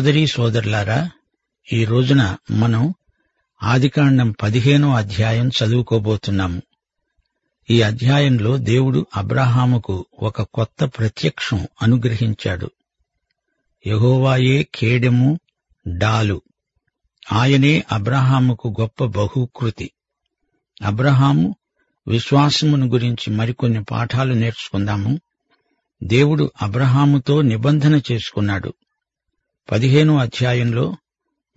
సోదరీ సోదరులారా ఈ రోజున మనం ఆదికాండం పదిహేనో అధ్యాయం చదువుకోబోతున్నాము. ఈ అధ్యాయంలో దేవుడు అబ్రహాముకు ఒక కొత్త ప్రత్యక్షం అనుగ్రహించాడు. యహోవాయే కేడెము డాలు. ఆయనే అబ్రహాముకు గొప్ప బహుకృతి. అబ్రహాము విశ్వాసమును గురించి మరికొన్ని పాఠాలు నేర్చుకుందాము. దేవుడు అబ్రహాముతో నిబంధన చేసుకున్నాడు. పదిహేనో అధ్యాయంలో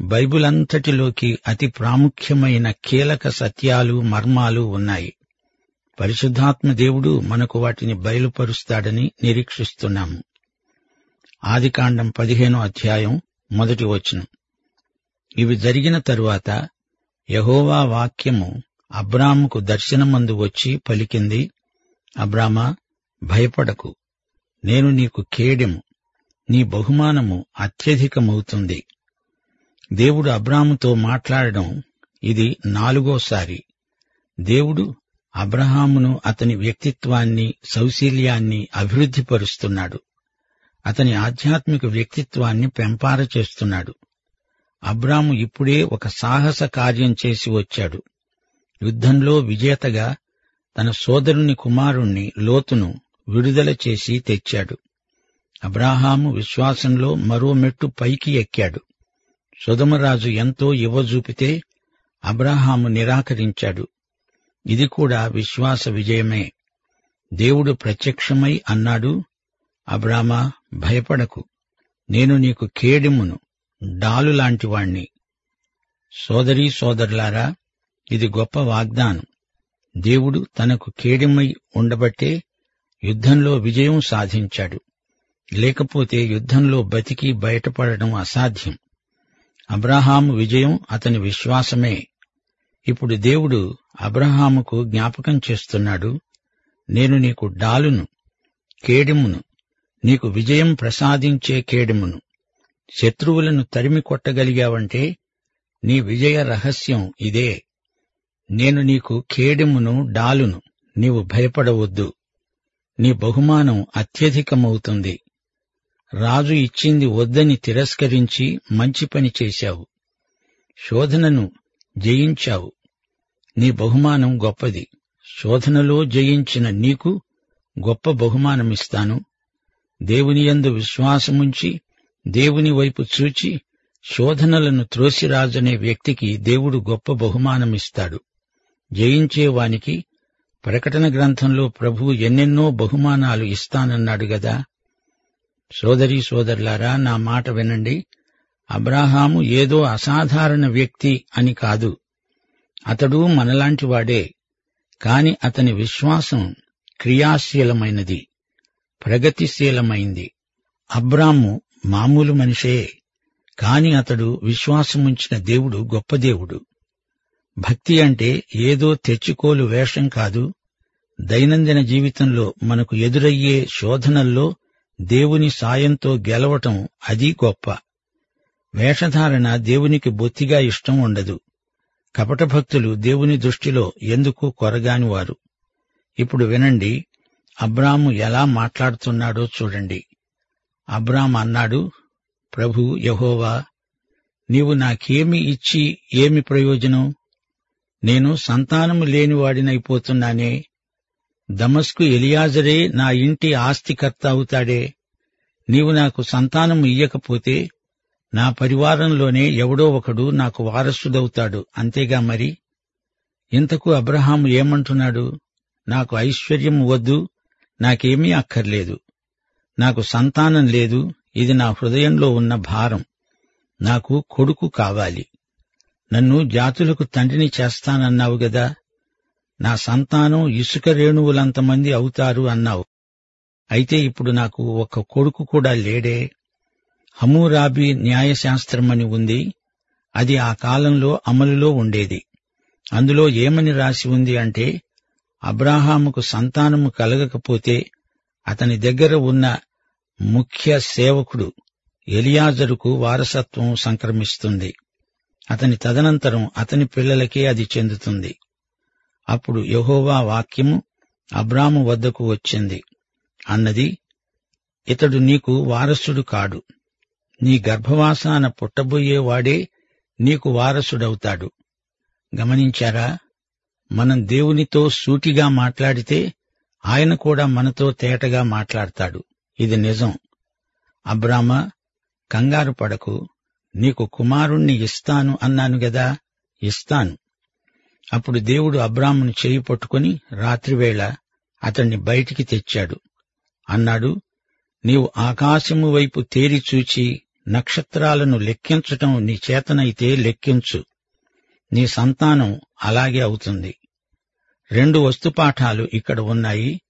బైబిల్ అంతటిలోకి అతి ప్రాముఖ్యమైన కీలక సత్యాలు మర్మాలు ఉన్నాయి. పరిశుద్ధాత్మ దేవుడు మనకు వాటిని బయలుపరుస్తాడని నిరీక్షిస్తున్నాము ఆదికాండం పదిహేనో అధ్యాయం మొదటి వచనం. ఇవి జరిగిన తరువాత యహోవా వాక్యము అబ్రాముకు దర్శనమందు వచ్చి పలికింది అబ్రామా భయపడకు. నేను నీకు కేడెము. నీ బహుమానము అత్యధికమవుతుంది. దేవుడు అబ్రాముతో మాట్లాడడం ఇది నాలుగోసారి దేవుడు అబ్రహామును అతని వ్యక్తిత్వాన్ని సౌశీల్యాన్ని అభివృద్ధిపరుస్తున్నాడు. అతని ఆధ్యాత్మిక వ్యక్తిత్వాన్ని పెంపార చేస్తున్నాడు. అబ్రాము ఇప్పుడే ఒక సాహస కార్యం చేసి వచ్చాడు. యుద్ధంలో విజేతగా తన సోదరుని కుమారుణ్ణి లోతును విడుదల చేసి తెచ్చాడు. అబ్రాహాము విశ్వాసంలో మరో మెట్టు పైకి ఎక్కాడు. సుధమరాజు ఎంతో ఇవ్వజూపితే అబ్రాహాము నిరాకరించాడు. ఇది కూడా విశ్వాస విజయమే. దేవుడు ప్రత్యక్షమై అన్నాడు అబ్రామా భయపడకు. నేను నీకు కేడిమును డాలు లాంటివాణ్ణి సోదరీ సోదరులారా ఇది గొప్ప వాగ్దానం. దేవుడు తనకు కేడిమై ఉండబట్టే యుద్ధంలో విజయం సాధించాడు. లేకపోతే యుద్ధంలో బతికి బయటపడడం అసాధ్యం. అబ్రహాము విజయం అతని విశ్వాసమే. ఇప్పుడు దేవుడు అబ్రహాముకు జ్ఞాపకం చేస్తున్నాడు నేను నీకు డాలును కేడెమును నీకు విజయం ప్రసాదించే కేడిమును. శత్రువులను తరిమి కొట్టగలిగావంటే నీ విజయ రహస్యం ఇదే. నేను నీకు కేడిమును డాలును నీవు భయపడవద్దు. నీ బహుమానం అత్యధికమవుతుంది. రాజు ఇచ్చింది వద్దని తిరస్కరించి మంచి పని చేశావు. శోధనను జయించావు. నీ బహుమానం గొప్పది. శోధనలో జయించిన నీకు గొప్ప బహుమానమిస్తాను. దేవునియందు విశ్వాసముంచి దేవుని వైపు చూచి శోధనలను త్రోసిరాజనే వ్యక్తికి దేవుడు గొప్ప బహుమానమిస్తాడు. జయించేవానికి ప్రకటన గ్రంథంలో ప్రభువు ఎన్నెన్నో బహుమానాలు ఇస్తానన్నాడు గదా. సోదరీ సోదరులారా నా మాట వినండి. అబ్రాహాము ఏదో అసాధారణ వ్యక్తి అని కాదు. అతడు మనలాంటివాడే కాని అతని విశ్వాసం క్రియాశీలమైనది ప్రగతిశీలమైంది. అబ్రాము మామూలు మనిషే కాని అతడు విశ్వాసముంచిన దేవుడు గొప్ప దేవుడు. భక్తి అంటే ఏదో తెచ్చుకోలు వేషం కాదు. దైనందిన జీవితంలో మనకు ఎదురయ్యే శోధనల్లో దేవుని సాయంతో గెలవటం అది గొప్ప. వేషధారణ దేవునికి బొత్తిగా ఇష్టం ఉండదు. కపట భక్తులు దేవుని దృష్టిలో ఎందుకు కొరగానివారు? ఇప్పుడు వినండి. అబ్రాము ఎలా మాట్లాడుతున్నాడో చూడండి. అబ్రామ్ అన్నాడు ప్రభు యహోవా నీవు నాకేమి ఇచ్చి ఏమి ప్రయోజనం? నేను సంతానము లేనివాడినైపోతున్నానే దమస్కు ఎలియాజరే నా ఇంటి ఆస్తికర్త అవుతాడే నీవు నాకు సంతానం ఇయ్యకపోతే నా పరివారంలోనే ఎవడో ఒకడు నాకు వారసుడవుతాడు. అంతేగా మరి? ఇంతకు అబ్రహాము ఏమంటున్నాడు? నాకు ఐశ్వర్యం వద్దు నాకేమీ అక్కర్లేదు. నాకు సంతానం లేదు ఇది నా హృదయంలో ఉన్న భారం. నాకు కొడుకు కావాలి. నన్ను జాతులకు తండ్రిని చేస్తానన్నావు గదా? నా సంతానం ఇసుక రేణువులంతమంది అవుతారు అన్నావు. అయితే ఇప్పుడు నాకు ఒక కొడుకు కూడా లేడే. హమూరాబీ న్యాయశాస్త్రమని ఉంది. అది ఆ కాలంలో అమలులో ఉండేది. అందులో ఏమని రాసి ఉంది అంటే అబ్రాహాముకు సంతానము కలగకపోతే అతని దగ్గర ఉన్న ముఖ్య సేవకుడు ఎలియాజరుకు వారసత్వం సంక్రమిస్తుంది. అతని తదనంతరం అతని పిల్లలకే అది చెందుతుంది. అప్పుడు యహోవా వాక్యము అబ్రాము వద్దకు వచ్చింది. అన్నది ఇతడు నీకు వారసుడు కాడు. నీ గర్భవాసాన పుట్టబోయేవాడే నీకు వారసుడవుతాడు. గమనించారా? మనం దేవునితో సూటిగా మాట్లాడితే ఆయన కూడా మనతో తేటగా మాట్లాడతాడు. ఇది నిజం. అబ్రామ కంగారు పడకు. నీకు కుమారుణ్ణి ఇస్తాను అన్నాను గదా? ఇస్తాను. అప్పుడు దేవుడు అబ్రామును చేయి పట్టుకుని రాత్రివేళ అతణ్ణి బయటికి తెచ్చాడు. అన్నాడు నీవు ఆకాశము వైపు తేరి చూచి నక్షత్రాలను లెక్కించటం నీ చేతనైతే లెక్కించు. నీ సంతానం అలాగే అవుతుంది. రెండు వస్తుపాఠాలు ఇక్కడ ఉన్నాయి.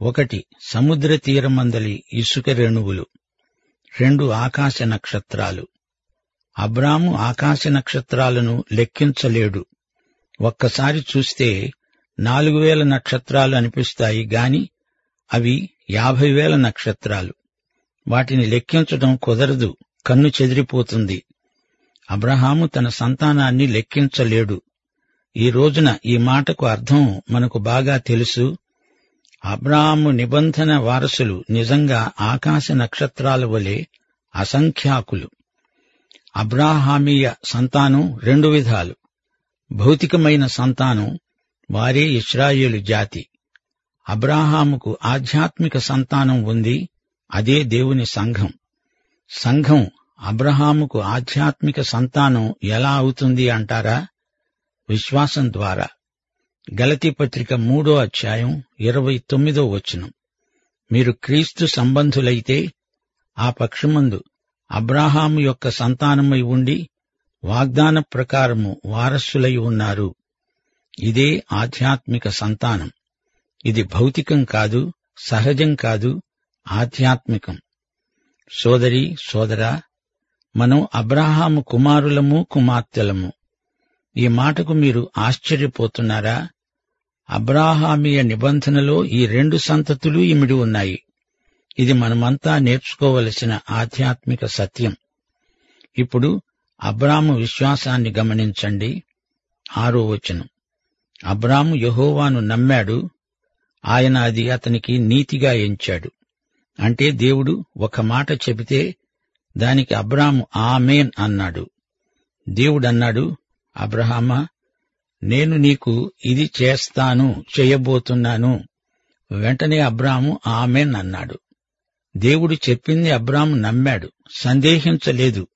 ఒకటి సముద్ర తీరమందలి ఇసుక రేణువులు. రెండు ఆకాశ నక్షత్రాలు. అబ్రాము ఆకాశ నక్షత్రాలను లెక్కించలేడు. ఒక్కసారి చూస్తే నాలుగు వేల నక్షత్రాలు అనిపిస్తాయి గాని అవి యాభై వేల నక్షత్రాలు. వాటిని లెక్కించడం కుదరదు కన్ను చెదిరిపోతుంది. అబ్రహాము తన సంతానాన్ని లెక్కించలేడు. ఈ రోజున ఈ మాటకు అర్థం మనకు బాగా తెలుసు. అబ్రాహాము నిబంధన వారసులు నిజంగా ఆకాశ నక్షత్రాల వలె అసంఖ్యాకులు. అబ్రాహామీయ సంతానం రెండు విధాలు. భౌతికమైన సంతానం వారే ఇస్రాయేలు జాతి. అబ్రాహాముకు ఆధ్యాత్మిక సంతానం ఉంది అదే దేవుని సంఘం. సంఘం అబ్రహాముకు ఆధ్యాత్మిక సంతానం ఎలా అవుతుంది అంటారా? విశ్వాసం ద్వారా. గలతి పత్రిక మూడో అధ్యాయం ఇరవై తొమ్మిదో వచనం. మీరు క్రీస్తు సంబంధులైతే ఆ పక్షమందు అబ్రాహాము యొక్క సంతానమై ఉండి వాగ్దాన ప్రకారము వారసులై ఉన్నారు. ఇదే ఆధ్యాత్మిక సంతానం. ఇది భౌతికం కాదు సహజం కాదు ఆధ్యాత్మికం. సోదరి సోదరా మనం అబ్రాహాము కుమారులము కుమార్తెలము. ఈ మాటకు మీరు ఆశ్చర్యపోతున్నారా? అబ్రాహామీయ నిబంధనలో ఈ రెండు సంతతులు ఇమిడి ఉన్నాయి. ఇది మనమంతా నేర్చుకోవలసిన ఆధ్యాత్మిక సత్యం. ఇప్పుడు అబ్రాము విశ్వాసాన్ని గమనించండి. ఆరో వచనం. అబ్రాము యహోవాను నమ్మాడు. ఆయన అది అతనికి నీతిగా ఎంచాడు. అంటే దేవుడు ఒక మాట చెబితే దానికి అబ్రాము ఆమెన్ అన్నాడు. దేవుడన్నాడు అబ్రహామా నేను నీకు ఇది చేస్తాను చేయబోతున్నాను. వెంటనే అబ్రాము ఆమెన్ అన్నాడు. దేవుడు చెప్పింది అబ్రాము నమ్మాడు. సందేహించలేదు.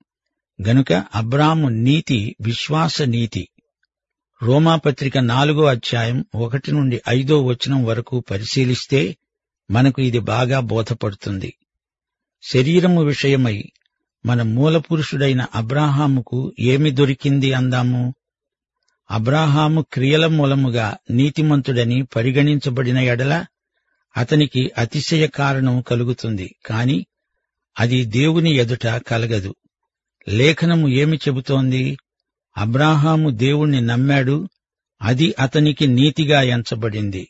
గనుక అబ్రాము నీతి విశ్వాస నీతి. రోమాపత్రిక నాలుగో అధ్యాయం ఒకటి నుండి ఐదో వచనం వరకు పరిశీలిస్తే మనకు ఇది బాగా బోధపడుతుంది. శరీరము విషయమై మన మూలపురుషుడైన అబ్రాహాముకు ఏమి దొరికింది అందాము? అబ్రాహాము క్రియల మూలముగా నీతిమంతుడని పరిగణించబడిన ఎడల అతనికి అతిశయ కారణం కలుగుతుంది కాని అది దేవుని ఎదుట కలగదు. లేఖనము ఏమి చెబుతోంది? అబ్రాహాము దేవుణ్ణి నమ్మాడు అది అతనికి నీతిగా ఎంచబడింది.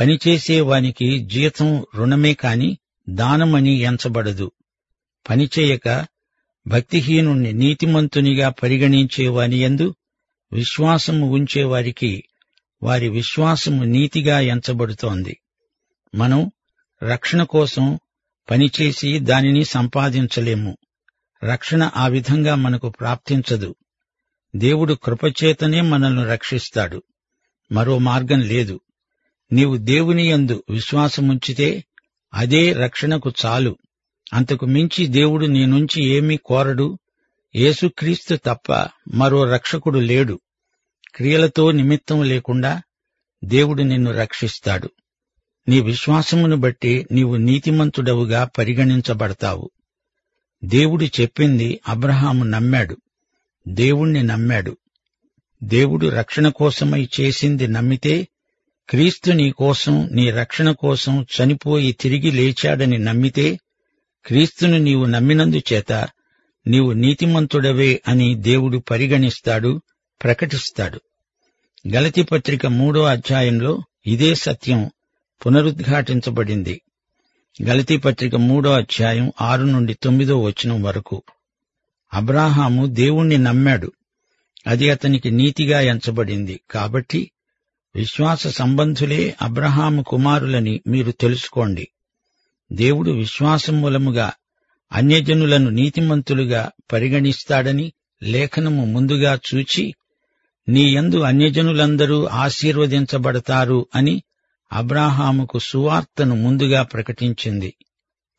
పనిచేసే వానికి జీతం రుణమే కాని దానమని ఎంచబడదు. పనిచేయక భక్తిహీనుణ్ణి నీతిమంతునిగా పరిగణించేవాని యందు విశ్వాసము ఉంచేవారికి వారి విశ్వాసము నీతిగా ఎంచబడుతోంది. మనం రక్షణ కోసం పనిచేసి దానిని సంపాదించలేము. రక్షణ ఆ విధంగా మనకు ప్రాప్తించదు. దేవుడు కృపచేతనే మనల్ని రక్షిస్తాడు. మరో మార్గం లేదు. నీవు దేవుని యందు విశ్వాసముంచితే అదే రక్షణకు చాలు. అంతకు మించి దేవుడు నీ నుంచి ఏమీ కోరడు. యేసుక్రీస్తు తప్ప మరో రక్షకుడు లేడు. క్రియలతో నిమిత్తం లేకుండా దేవుడు నిన్ను రక్షిస్తాడు. నీ విశ్వాసమును బట్టి నీవు నీతిమంతుడవుగా పరిగణించబడతావు. దేవుడు చెప్పింది అబ్రహాము నమ్మాడు. దేవుణ్ణి నమ్మాడు. దేవుడు రక్షణ కోసమై చేసింది నమ్మితే క్రీస్తు నీ కోసం నీ రక్షణ కోసం చనిపోయి తిరిగి లేచాడని నమ్మితే క్రీస్తును నీవు నమ్మినందుచేత నీవు నీతిమంతుడవే అని దేవుడు పరిగణిస్తాడు ప్రకటిస్తాడు. గలతి పత్రిక మూడో అధ్యాయంలో ఇదే సత్యం పునరుద్ఘాటించబడింది. గలతీ పత్రిక మూడో అధ్యాయం ఆరు నుండి తొమ్మిదో వచనం వరకు. అబ్రాహాము దేవుణ్ణి నమ్మాడు. అది అతనికి నీతిగా ఎంచబడింది. కాబట్టి విశ్వాస సంబంధులే అబ్రహాము కుమారులని మీరు తెలుసుకోండి. దేవుడు విశ్వాసం మూలముగా అన్యజనులను నీతిమంతులుగా పరిగణిస్తాడని లేఖనము ముందుగా చూచి నీయందు అన్యజనులందరూ ఆశీర్వదించబడతారు అని అబ్రాహాముకు సువార్తను ముందుగా ప్రకటించింది.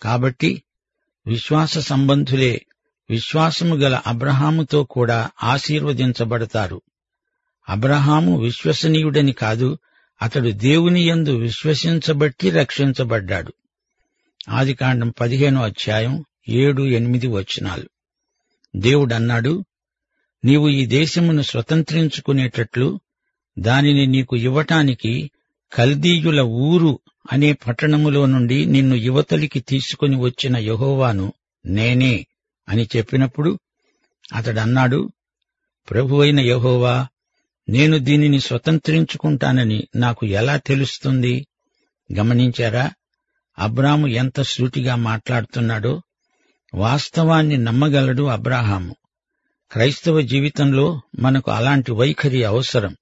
కాబట్టి విశ్వాస సంబంధులే విశ్వాసము గల అబ్రహాముతో కూడా ఆశీర్వదించబడతారు. అబ్రహాము విశ్వసనీయుడని కాదు అతడు దేవుని యందు విశ్వసించబట్టి రక్షించబడ్డాడు. ఆదికాండం పదిహేనో అధ్యాయం ఏడు ఎనిమిది వచనాలు. దేవుడన్నాడు నీవు ఈ దేశమును స్వతంత్రించుకునేటట్లు దానిని నీకు ఇవ్వటానికి కల్దీయుల ఊరు అనే పట్టణములో నుండి నిన్ను యువతలికి తీసుకుని వచ్చిన యహోవాను నేనే అని చెప్పినప్పుడు అతడన్నాడు ప్రభువైన యహోవా నేను దీనిని స్వతంత్రించుకుంటానని నాకు ఎలా తెలుస్తుంది? గమనించారా? అబ్రాము ఎంత సూటిగా మాట్లాడుతున్నాడో. వాస్తవాన్ని నమ్మగలడు అబ్రాహాము. క్రైస్తవ జీవితంలో మనకు అలాంటి వైఖరి అవసరం.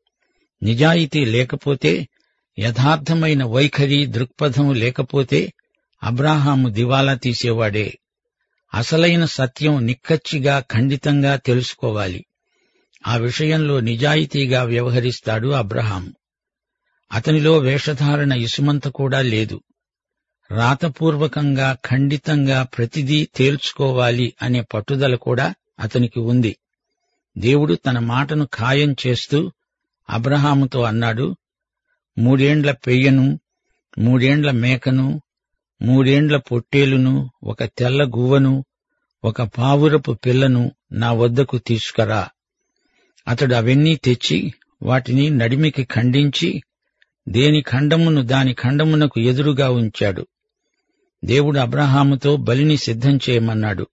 నిజాయితీ లేకపోతే యథార్థమైన వైఖరి దృక్పథం లేకపోతే అబ్రాహాము దివాలా తీసేవాడే. అసలైన సత్యం నిక్కచ్చిగా ఖండితంగా తెలుసుకోవాలి. ఆ విషయంలో నిజాయితీగా వ్యవహరిస్తాడు అబ్రహాము. అతనిలో వేషధారణ ఇసుమంత కూడా లేదు. రాతపూర్వకంగా ఖండితంగా ప్రతిదీ తేల్చుకోవాలి అనే పట్టుదల కూడా అతనికి ఉంది. దేవుడు తన మాటను ఖాయం చేస్తూ అబ్రహాముతో అన్నాడు మూడేండ్ల పెయ్యను మూడేండ్ల మేకను మూడేండ్ల పొట్టేలును ఒక తెల్ల గువ్వను ఒక పావురపు పిల్లను నా వద్దకు తీసుకురా. అతడు అవన్నీ తెచ్చి వాటిని నడిమికి ఖండించి దేని ఖండమును దాని ఖండమునకు ఎదురుగా ఉంచాడు. దేవుడు అబ్రహాముతో బలిని సిద్ధం చేయమన్నాడు.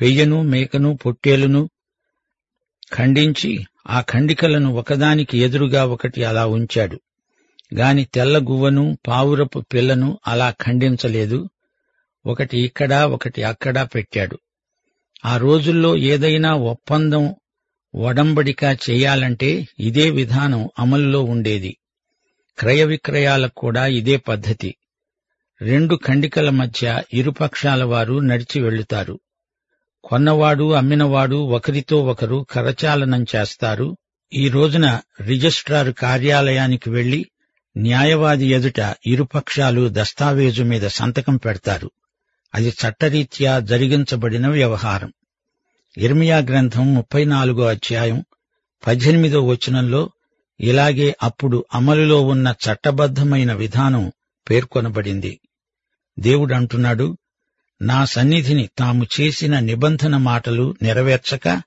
పెయ్యను మేకను పొట్టేలును ఖండించి ఆ ఖండికలను ఒకదానికి ఎదురుగా ఒకటి అలా ఉంచాడు. గాని తెల్ల గువ్వను పావురపు పిల్లను అలా ఖండించలేదు. ఒకటి ఇక్కడ ఒకటి అక్కడ పెట్టాడు. ఆ రోజుల్లో ఏదైనా ఒప్పందం ఒడంబడిక చేయాలంటే ఇదే విధానం అమల్లో ఉండేది. క్రయ విక్రయాలకు కూడా ఇదే పద్ధతి. రెండు ఖండికల మధ్య ఇరుపక్షాల వారు నడిచి వెళ్ళుతారు కొన్నవాడు అమ్మినవాడు ఒకరితో ఒకరు కరచాలనం చేస్తారు. ఈ రోజున రిజిస్ట్రారు కార్యాలయానికి వెళ్ళి న్యాయవాది ఎదుట ఇరుపక్షాలు దస్తావేజు మీద సంతకం పెడతారు. అది చట్టరీత్యా జరిగించబడిన వ్యవహారం. ఇర్మియా గ్రంథం ముప్పై నాలుగో అధ్యాయం పద్దెనిమిదో వచనంలో ఇలాగే అప్పుడు అమలులో ఉన్న చట్టబద్ధమైన విధానం పేర్కొనబడింది. దేవుడంటున్నాడు నా సన్నిధిని తాము చేసిన నిబంధన మాటలు నెరవేర్చక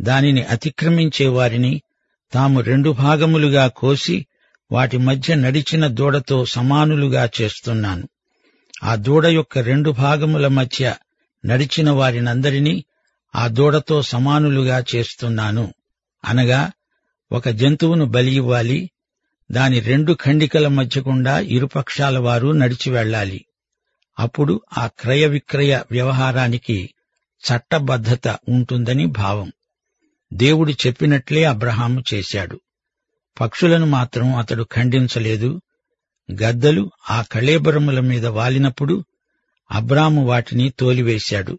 దానిని అతిక్రమించే వారిని తాము రెండు భాగములుగా కోసి వాటి మధ్య నడిచిన దూడతో సమానులుగా చేస్తున్నాను. ఆ దూడ యొక్క రెండు భాగముల మధ్య నడిచిన వారినందరినీ ఆ దూడతో సమానులుగా చేస్తున్నాను. అనగా ఒక జంతువును బలి ఇవ్వాలి దాని రెండు ఖండికల మధ్యకుండా ఇరుపక్షాల వారు నడిచి వెళ్ళాలి. అప్పుడు ఆ క్రయ విక్రయ వ్యవహారానికి చట్టబద్ధత ఉంటుందని భావం. దేవుడు చెప్పినట్లే అబ్రహాము చేశాడు. పక్షులను మాత్రం అతడు ఖండించలేదు. గద్దలు ఆ కళేబరముల మీద వాలినప్పుడు అబ్రాము వాటిని తోలివేశాడు.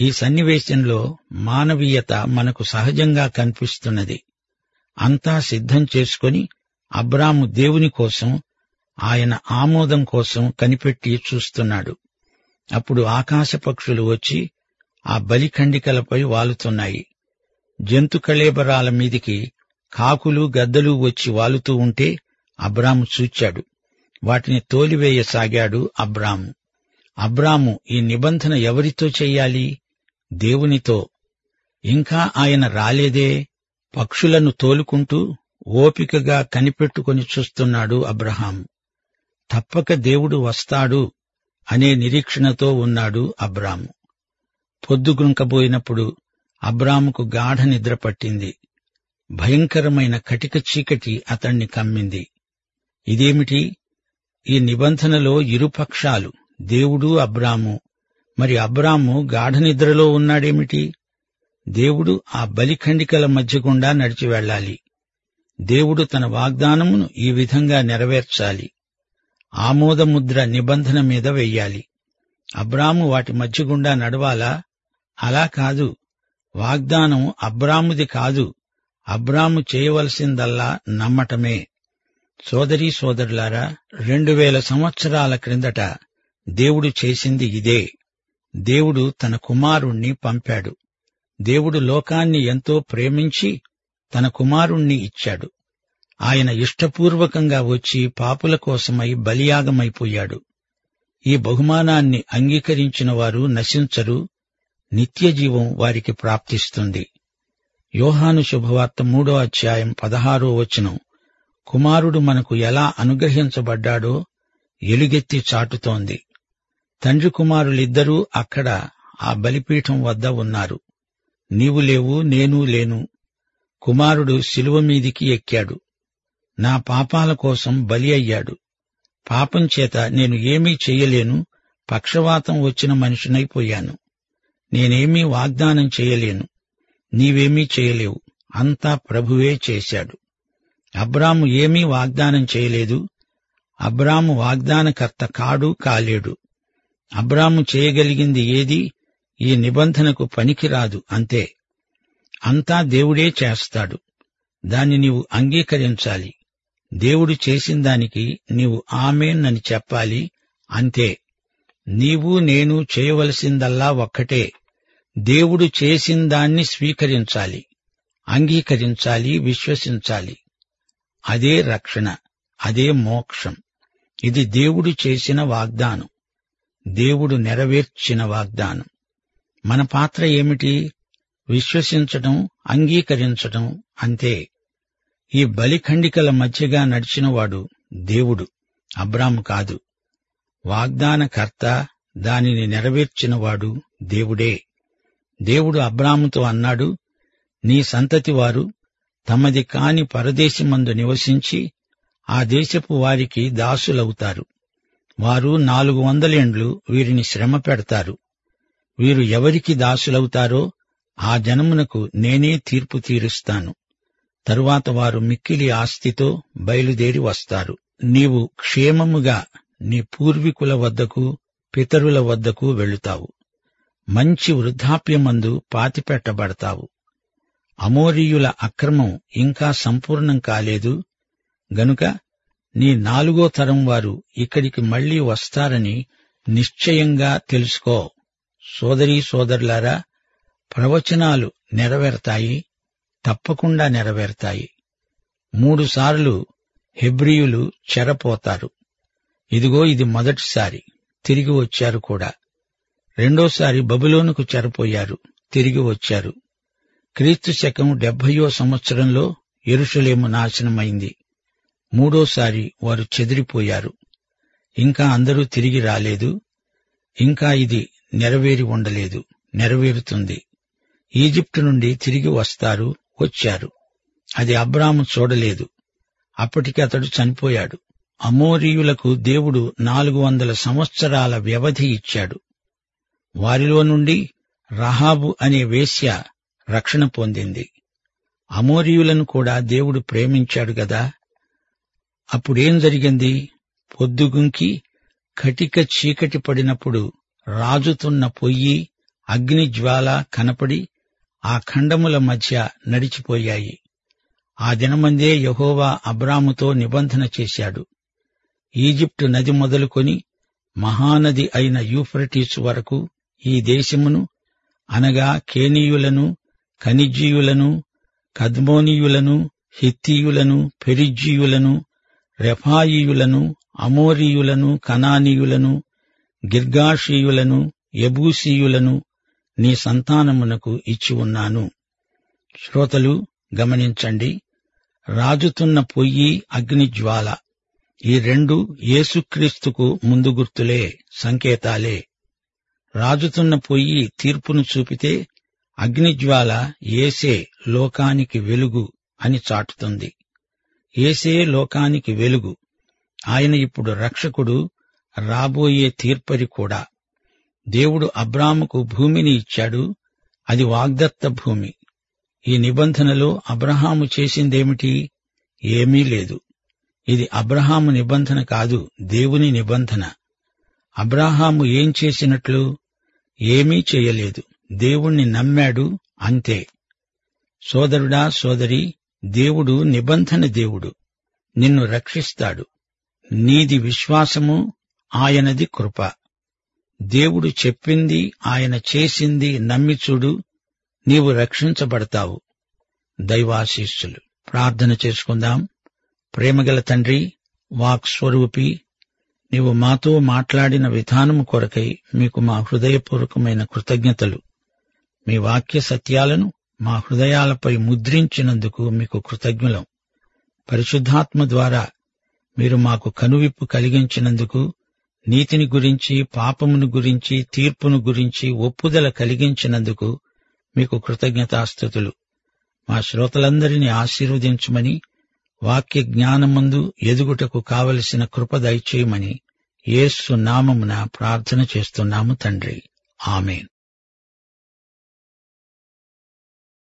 ఈ సన్నివేశంలో మానవీయత మనకు సహజంగా కనిపిస్తున్నది. అంతా సిద్ధం చేసుకుని అబ్రాము దేవుని కోసం ఆయన ఆమోదం కోసం కనిపెట్టి చూస్తున్నాడు. అప్పుడు ఆకాశ పక్షులు వచ్చి ఆ బలిఖండికలపై వాలుతున్నాయి. జంతు కళేబరాల మీదికి కాకులు గద్దలు వచ్చి వాలుతూ ఉంటే అబ్రాము చూచాడు. వాటిని తోలివేయసాగాడు అబ్రాము. అబ్రాము ఈ నిబంధన ఎవరితో చెయ్యాలి దేవునితో. ఇంకా ఆయన రాలేదే? పక్షులను తోలుకుంటూ ఓపికగా కనిపెట్టుకొని చూస్తున్నాడు అబ్రహాము. తప్పక దేవుడు వస్తాడు అనే నిరీక్షణతో ఉన్నాడు అబ్రాము. పొద్దుగుంకబోయినప్పుడు అబ్రాముకు గాఢ నిద్ర పట్టింది. భయంకరమైన కటిక చీకటి అతణ్ణి కమ్మింది. ఇదేమిటి? ఈ నిబంధనలో ఇరుపక్షాలు దేవుడు అబ్రాము. మరి అబ్రాము గాఢనిద్రలో ఉన్నాడేమిటి? దేవుడు ఆ బలిఖండికల మధ్య గుండా నడిచి వెళ్ళాలి. దేవుడు తన వాగ్దానమును ఈ విధంగా నెరవేర్చాలి. ఆమోదముద్ర నిబంధన మీద వెయ్యాలి. అబ్రాము వాటి మధ్య గుండా నడవాలా? అలా కాదు. వాగ్దానం అబ్రాముది కాదు. అబ్రాము చేయవలసిందల్లా నమ్మటమే. సోదరీ సోదరులారా రెండు వేల సంవత్సరాల క్రిందట దేవుడు చేసింది ఇదే. దేవుడు తన కుమారుణ్ణి పంపాడు. దేవుడు లోకాన్ని ఎంతో ప్రేమించి తన కుమారుణ్ణి ఇచ్చాడు. ఆయన ఇష్టపూర్వకంగా వచ్చి పాపుల కోసమై బలియాగమైపోయాడు. ఈ బహుమానాన్ని అంగీకరించిన వారు నశించరు నిత్యజీవం వారికి ప్రాప్తిస్తుంది. యోహాను శుభవార్త మూడో అధ్యాయం పదహారో వచనం. కుమారుడు మనకు ఎలా అనుగ్రహించబడ్డాడో ఎలుగెత్తి చాటుతోంది. తండ్రి కుమారులిద్దరూ అక్కడ ఆ బలిపీఠం వద్ద ఉన్నారు. నీవు లేవు నేనూ లేను. కుమారుడు శిలువ మీదికి ఎక్కాడు. నా పాపాల కోసం బలి అయ్యాడు. పాపం చేత నేను ఏమీ చెయ్యలేను పక్షవాతం వచ్చిన మనిషినైపోయాను నేనేమీ వాగ్దానం చేయలేను. నీవేమీ చేయలేవు. అంతా ప్రభువే చేశాడు. అబ్రాము ఏమీ వాగ్దానం చేయలేదు. అబ్రాము వాగ్దానకర్త కాడు కాలేడు. అబ్రాము చేయగలిగింది ఏది? ఈ నిబంధనకు పనికిరాదు అంతే. అంతా దేవుడే చేస్తాడు. దాన్ని నీవు అంగీకరించాలి. దేవుడు చేసిన దానికి నీవు ఆమెన్నని చెప్పాలి అంతే. నీవు నేను చేయవలసిందల్లా ఒక్కటే. దేవుడు చేసిందాన్ని స్వీకరించాలి అంగీకరించాలి విశ్వసించాలి. అదే రక్షణ అదే మోక్షం. ఇది దేవుడు చేసిన వాగ్దానం. దేవుడు నెరవేర్చిన వాగ్దానం. మన పాత్ర ఏమిటి? విశ్వసించటం అంగీకరించటం అంతే. ఈ బలిఖండికల మధ్యగా నడిచినవాడు దేవుడు అబ్రాము కాదు. వాగ్దానకర్త దానిని నెరవేర్చినవాడు దేవుడే. దేవుడు అబ్రాముతో అన్నాడు నీ సంతతి వారు తమది కాని పరదేశమందు నివసించి ఆ దేశపు వారికి దాసులవుతారు. వారు నాలుగు వందలేండ్లు వీరిని శ్రమ పెడతారు. వీరు ఎవరికి దాసులవుతారో ఆ జనమునకు నేనే తీర్పు తీరుస్తాను. తరువాత వారు మిక్కిలి ఆస్తితో బయలుదేరి వస్తారు. నీవు క్షేమముగా నీ పూర్వీకుల వద్దకు పితరుల వద్దకు వెళుతావు. మంచి వృద్ధాప్యమందు పాతిపెట్టబడతావు. అమోరీయుల అక్రమం ఇంకా సంపూర్ణం కాలేదు. గనుక నీ నాలుగో తరం వారు ఇక్కడికి మళ్ళీ వస్తారని నిశ్చయంగా తెలుసుకో. సోదరీ సోదరులారా ప్రవచనాలు నెరవేరతాయి తప్పకుండా నెరవేరతాయి. మూడుసార్లు హెబ్రియులు చెరపోతారు. ఇదిగో ఇది మొదటిసారి. తిరిగి వచ్చారు కూడా. రెండోసారి బబులోనుకు చెరపోయారు. తిరిగి వచ్చారు. క్రీస్తు శకం డెబ్బయో సంవత్సరంలో ఎరుషలేము నాశనమైంది. మూడోసారి వారు చెదిరిపోయారు. ఇంకా అందరూ తిరిగి రాలేదు. ఇంకా ఇది నెరవేరి ఉండలేదు. నెరవేరుతుంది. ఈజిప్టు నుండి తిరిగి వస్తారు వచ్చారు. అది అబ్రాము చూడలేదు. అప్పటికి అతడు చనిపోయాడు. అమోరీయులకు దేవుడు నాలుగు వందల సంవత్సరాల వ్యవధి ఇచ్చాడు. వారిలో నుండి రహాబు అనే వేశ్య రక్షణ పొందింది. అమోరియులను కూడా దేవుడు ప్రేమించాడు గదా. అప్పుడేం జరిగింది? పొద్దుగుంకి కటిక చీకటి పడినప్పుడు రాజుతున్న పొయ్యి అగ్నిజ్వాల కనపడి ఆ ఖండముల మధ్య నడిచిపోయాయి. ఆ దినమందే యహోవా అబ్రాముతో నిబంధన చేశాడు. ఈజిప్టు నది మొదలుకొని మహానది అయిన యూఫ్రటీసు వరకు ఈ దేశమును అనగా కేనీయులను ఖనిజీయులను కద్మోనీయులను హిత్తీయులను పెరిజ్జీయులను రెఫాయియులను అమోరీయులను కనానీయులను గిర్గాషీయులను ఎబూసీయులను నీ సంతానమునకు ఇచ్చి ఉన్నాను. శ్రోతలు గమనించండి. రాజుతున్న పొయ్యి అగ్నిజ్వాల ఈ రెండు యేసుక్రీస్తుకు ముందు గుర్తులే సంకేతాలే. రాజుతున్న పొయ్యి తీర్పును చూపితే అగ్నిజ్వాల ఏసే లోకానికి వెలుగు అని చాటుతుంది. ఏసే లోకానికి వెలుగు. ఆయన ఇప్పుడు రక్షకుడు రాబోయే తీర్పరి కూడా. దేవుడు అబ్రాముకు భూమిని ఇచ్చాడు అది వాగ్దత్త భూమి. ఈ నిబంధనలో అబ్రహాము చేసిందేమిటి? ఏమీ లేదు. ఇది అబ్రహాము నిబంధన కాదు దేవుని నిబంధన. అబ్రాహాము ఏం చేసినట్లు? ఏమీ చేయలేదు. దేవుణ్ణి నమ్మాడు అంతే. సోదరుడా సోదరి దేవుడు నిబంధన దేవుడు. నిన్ను రక్షిస్తాడు. నీది విశ్వాసము ఆయనది కృప. దేవుడు చెప్పింది ఆయన చేసింది నమ్మిచూడు నీవు రక్షించబడతావు. దైవాశీస్సులు. ప్రార్థన చేసుకుందాం. ప్రేమగల తండ్రి వాక్ స్వరూపి నీవు మాతో మాట్లాడిన విధానము కొరకై మీకు మా హృదయపూర్వకమైన కృతజ్ఞతలు. మీ వాక్య సత్యాలను మా హృదయాలపై ముద్రించినందుకు మీకు కృతజ్ఞులం. పరిశుద్ధాత్మ ద్వారా మీరు మాకు కనువిప్పు కలిగించినందుకు నీతిని గురించి పాపమును గురించి తీర్పును గురించి ఒప్పుదల కలిగించినందుకు మీకు కృతజ్ఞతాస్థుతులు. మా శ్రోతలందరినీ ఆశీర్వదించమని వాక్య జ్ఞానమందు ఎదుగుటకు కావలసిన కృప దయచేయమని యేసు నామమున ప్రార్థన చేస్తున్నాము తండ్రి. ఆమెన్.